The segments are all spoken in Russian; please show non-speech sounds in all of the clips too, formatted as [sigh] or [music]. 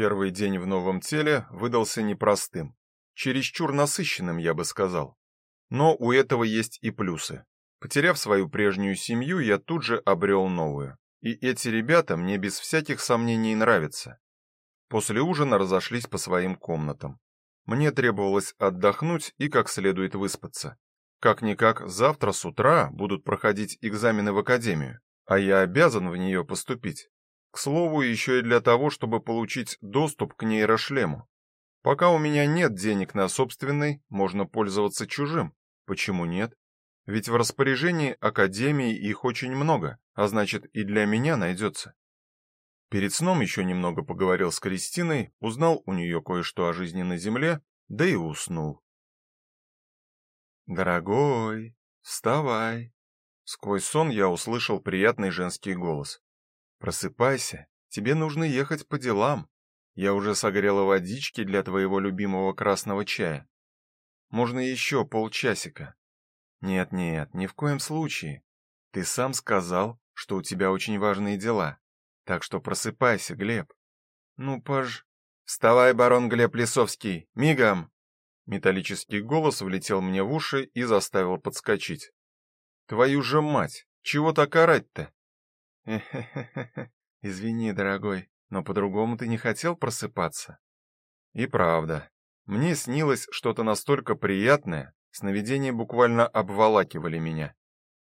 Первый день в новом теле выдался непростым, чересчур насыщенным, я бы сказал. Но у этого есть и плюсы. Потеряв свою прежнюю семью, я тут же обрел новую. И эти ребята мне без всяких сомнений нравятся. После ужина разошлись по своим комнатам. Мне требовалось отдохнуть и как следует выспаться. Как-никак завтра с утра будут проходить экзамены в академию, а я обязан в нее поступить. К слову, еще и для того, чтобы получить доступ к нейрошлему. Пока у меня нет денег на собственный, можно пользоваться чужим. Почему нет? Ведь в распоряжении академии их очень много, а значит, и для меня найдется. Перед сном еще немного поговорил с Кристиной, узнал у нее кое-что о жизни на земле, да и уснул. Дорогой, вставай. Сквозь сон я услышал приятный женский голос. Просыпайся, тебе нужно ехать по делам. Я уже согрела водички для твоего любимого красного чая. Можно еще полчасика. Нет, нет, ни в коем случае. Ты сам сказал, что у тебя очень важные дела. Так что просыпайся, Глеб. Ну, пож... Вставай, барон Глеб Лисовский, мигом. Металлический голос влетел мне в уши и заставил подскочить. Твою же мать, чего так орать-то? [laughs] Извини, дорогой, но по-другому ты не хотел просыпаться. И правда, мне снилось что-то настолько приятное, сновидения буквально обволакивали меня.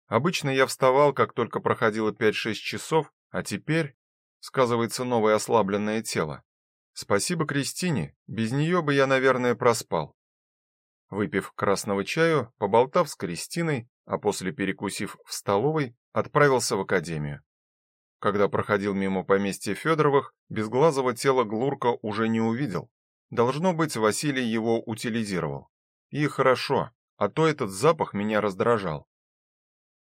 Обычно я вставал, как только проходило 5-6 часов, а теперь сказывается новое ослабленное тело. Спасибо Кристине, без нее бы я, наверное, проспал. Выпив красного чаю, поболтав с Кристиной, а после перекусив в столовой, отправился в академию. Когда проходил мимо поместья Федоровых, безглазого тела Глурка уже не увидел. Должно быть, Василий его утилизировал. И хорошо, а то этот запах меня раздражал.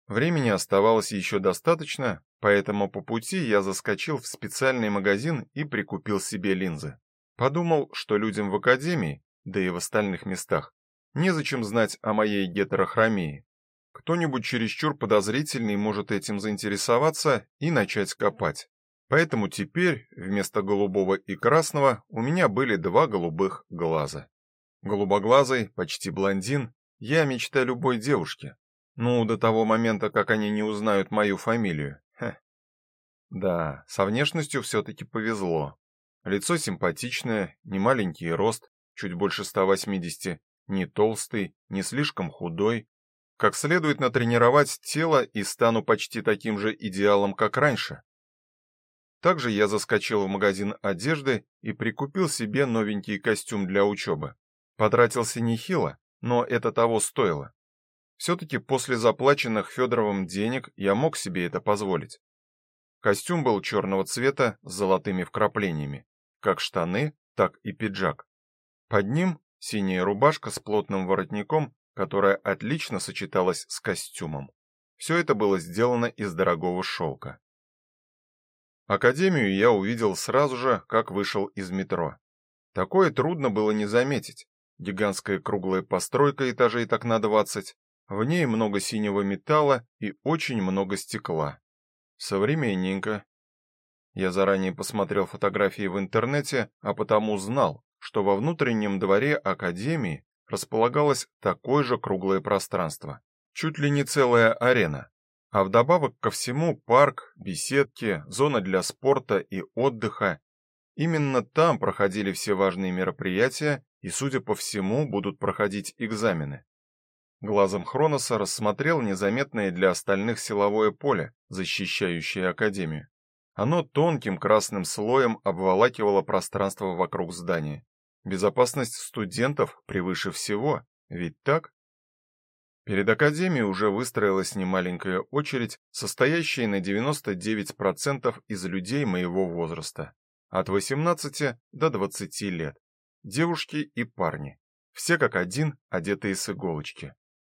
Времени оставалось еще достаточно, поэтому по пути я заскочил в специальный магазин и прикупил себе линзы. Подумал, что людям в академии, да и в остальных местах, незачем знать о моей гетерохромии. Кто-нибудь чересчур подозрительный может этим заинтересоваться и начать копать. Поэтому теперь вместо голубого и красного у меня были два голубых глаза. Голубоглазый, почти блондин, я мечта любой девушки. Ну, до того момента, как они не узнают мою фамилию. Хе. Да, со внешностью все таки повезло. Лицо симпатичное, не маленький рост, чуть больше 180, не толстый, не слишком худой, как следует натренировать тело и стану почти таким же идеалом, как раньше. Также я заскочил в магазин одежды и прикупил себе новенький костюм для учебы. Потратился нехило, но это того стоило. все таки после заплаченных Федоровым денег я мог себе это позволить. Костюм был черного цвета с золотыми вкраплениями, как штаны, так и пиджак. Под ним синяя рубашка с плотным воротником которая отлично сочеталась с костюмом. Все это было сделано из дорогого шелка. Академию я увидел сразу же, как вышел из метро. Такое трудно было не заметить. Гигантская круглая постройка этажей так на двадцать, в ней много синего металла и очень много стекла. Современненько. Я заранее посмотрел фотографии в интернете, а потому знал, что во внутреннем дворе академии располагалось такое же круглое пространство, чуть ли не целая арена. А вдобавок ко всему парк, беседки, зона для спорта и отдыха. Именно там проходили все важные мероприятия и, судя по всему, будут проходить экзамены. Глазом Хроноса рассмотрел незаметное для остальных силовое поле, защищающее академию. Оно тонким красным слоем обволакивало пространство вокруг здания. Безопасность студентов превыше всего, ведь так? Перед академией уже выстроилась немаленькая очередь, состоящая на 99% из людей моего возраста, от 18 до 20 лет. Девушки и парни, все как один, одетые с иголочки.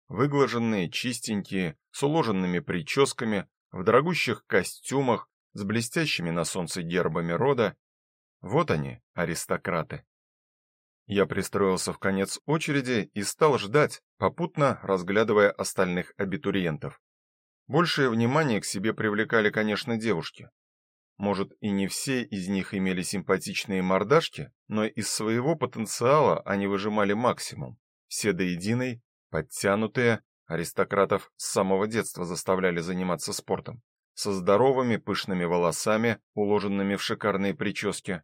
Выглаженные, чистенькие, с уложенными прическами, в дорогущих костюмах, с блестящими на солнце гербами рода. Вот они, аристократы. Я пристроился в конец очереди и стал ждать, попутно разглядывая остальных абитуриентов. Большее внимание к себе привлекали, конечно, девушки. Может, и не все из них имели симпатичные мордашки, но из своего потенциала они выжимали максимум. Все до единой, подтянутые, аристократов с самого детства заставляли заниматься спортом, со здоровыми пышными волосами, уложенными в шикарные прически.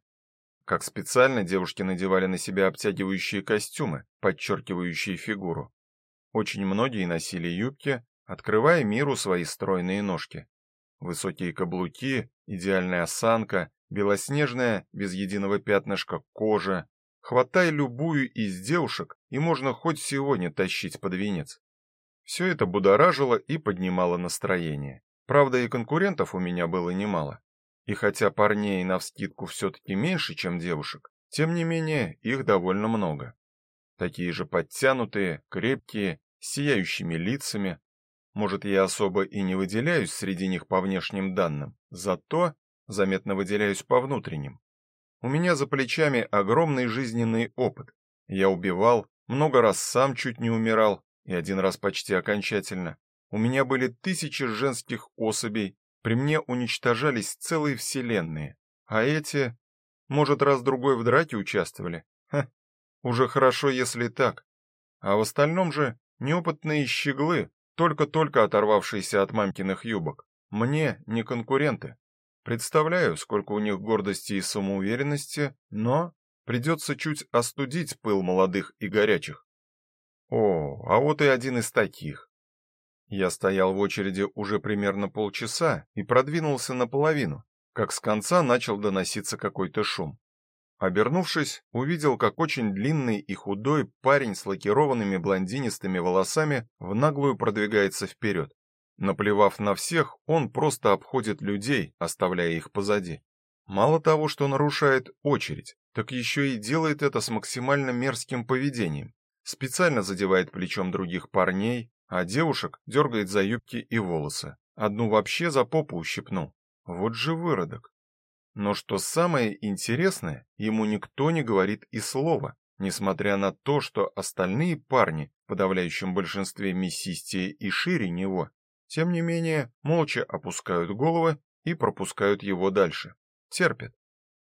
Как специально девушки надевали на себя обтягивающие костюмы, подчеркивающие фигуру. Очень многие носили юбки, открывая миру свои стройные ножки. Высокие каблуки, идеальная осанка, белоснежная, без единого пятнышка кожа. Хватай любую из девушек, и можно хоть сегодня тащить под венец. Все это будоражило и поднимало настроение. Правда, и конкурентов у меня было немало. И хотя парней навскидку все-таки меньше, чем девушек, тем не менее их довольно много. Такие же подтянутые, крепкие, с сияющими лицами, может, я особо и не выделяюсь среди них по внешним данным, зато заметно выделяюсь по внутренним. У меня за плечами огромный жизненный опыт. Я убивал, много раз сам чуть не умирал, и один раз почти окончательно. У меня были тысячи женских особей, при мне уничтожались целые вселенные. А эти, может, раз-другой в драке участвовали? Ха, уже хорошо, если так. А в остальном же неопытные щеглы, только-только оторвавшиеся от мамкиных юбок. Мне не конкуренты. Представляю, сколько у них гордости и самоуверенности, но придется чуть остудить пыл молодых и горячих. О, а вот и один из таких. Я стоял в очереди уже примерно полчаса и продвинулся наполовину, как с конца начал доноситься какой-то шум. Обернувшись, увидел, как очень длинный и худой парень с лакированными блондинистыми волосами в наглую продвигается вперед. Наплевав на всех, он просто обходит людей, оставляя их позади. Мало того, что нарушает очередь, так еще и делает это с максимально мерзким поведением. Специально задевает плечом других парней, а девушек дергает за юбки и волосы. Одну вообще за попу ущипнул. Вот же выродок. Но что самое интересное, ему никто не говорит и слова, несмотря на то, что остальные парни, в подавляющем большинстве мясистее и шире него, тем не менее, молча опускают головы и пропускают его дальше. Терпят.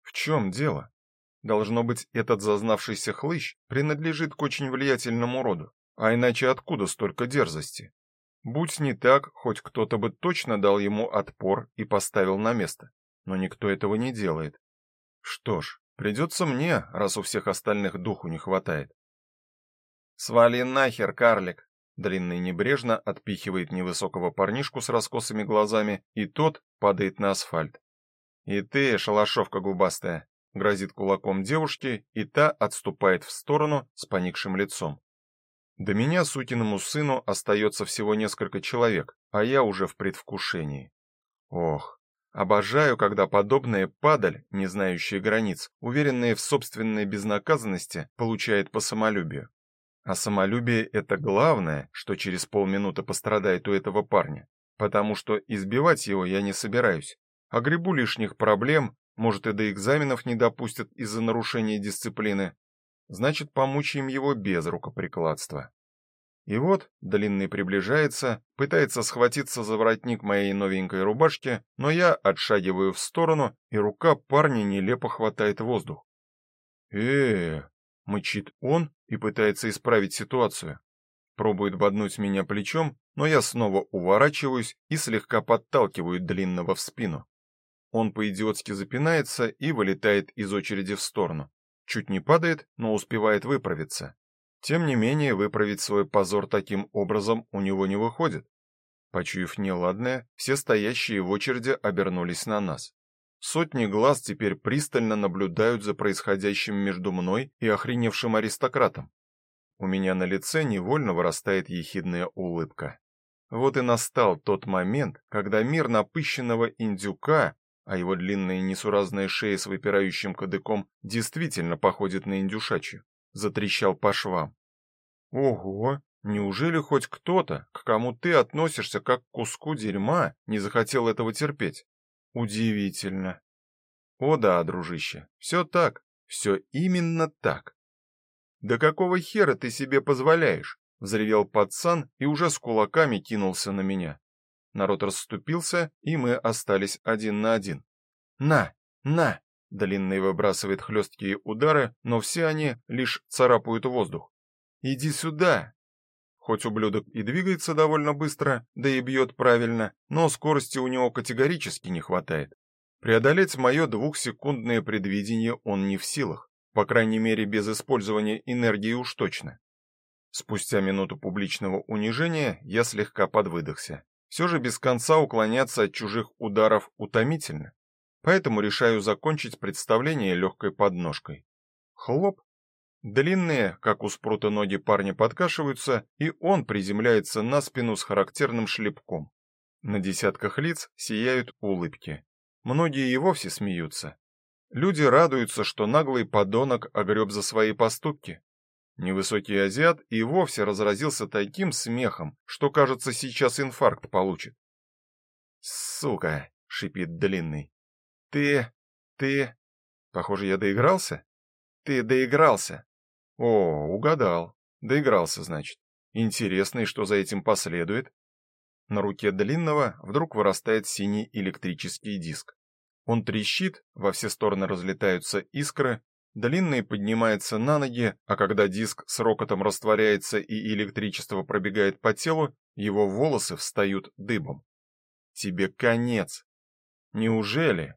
В чем дело? Должно быть, этот зазнавшийся хлыщ принадлежит к очень влиятельному роду, а иначе откуда столько дерзости? Будь не так, хоть кто-то бы точно дал ему отпор и поставил на место но никто этого не делает. Что ж, придется мне, раз у всех остальных духу не хватает. Свали нахер, карлик. Длинный небрежно отпихивает невысокого парнишку с раскосыми глазами, и тот падает на асфальт. И ты, шалашовка губастая, грозит кулаком девушке, и та отступает в сторону с поникшим лицом. До меня сукиному сыну остается всего несколько человек, а я уже в предвкушении. Ох, Обожаю, когда подобная падаль, не знающая границ, уверенная в собственной безнаказанности, получает по самолюбию. А самолюбие это главное, что через полминуты пострадает у этого парня, потому что избивать его я не собираюсь. А гребу лишних проблем, может и до экзаменов не допустят из-за нарушения дисциплины. Значит, помучаем его без рукоприкладства. И вот длинный приближается, пытается схватиться за воротник моей новенькой рубашки, но я отшагиваю в сторону, и рука парня нелепо хватает воздух. э э мычит он и пытается исправить ситуацию. Пробует боднуть меня плечом, но я снова уворачиваюсь и слегка подталкиваю длинного в спину. Он по-идиотски запинается и вылетает из очереди в сторону. Чуть не падает, но успевает выправиться. Тем не менее, выправить свой позор таким образом у него не выходит. Почуяв неладное, все стоящие в очереди обернулись на нас. Сотни глаз теперь пристально наблюдают за происходящим между мной и охреневшим аристократом. У меня на лице невольно вырастает ехидная улыбка. Вот и настал тот момент, когда мир напыщенного индюка, а его длинная несуразная шея с выпирающим кадыком действительно походит на индюшачью, затрещал по швам. Ого, неужели хоть кто-то, к кому ты относишься как к куску дерьма, не захотел этого терпеть? Удивительно. О да, дружище, все так, все именно так. Да какого хера ты себе позволяешь? взревел пацан и уже с кулаками кинулся на меня. Народ расступился, и мы остались один на один. На, на. Длинный выбрасывает хлесткие удары, но все они лишь царапают воздух. Иди сюда. Хоть ублюдок и двигается довольно быстро, да и бьет правильно, но скорости у него категорически не хватает. Преодолеть мое двухсекундное предвидение он не в силах, по крайней мере, без использования энергии уж точно. Спустя минуту публичного унижения я слегка подвыдохся. Все же без конца уклоняться от чужих ударов утомительно поэтому решаю закончить представление легкой подножкой. Хлоп! Длинные, как у спрута ноги парня подкашиваются, и он приземляется на спину с характерным шлепком. На десятках лиц сияют улыбки. Многие и вовсе смеются. Люди радуются, что наглый подонок огреб за свои поступки. Невысокий азиат и вовсе разразился таким смехом, что, кажется, сейчас инфаркт получит. «Сука!» — шипит длинный. Ты... ты... Похоже, я доигрался? Ты доигрался. О, угадал. Доигрался, значит. Интересно, и что за этим последует? На руке длинного вдруг вырастает синий электрический диск. Он трещит, во все стороны разлетаются искры, длинный поднимается на ноги, а когда диск с рокотом растворяется и электричество пробегает по телу, его волосы встают дыбом. Тебе конец. Неужели?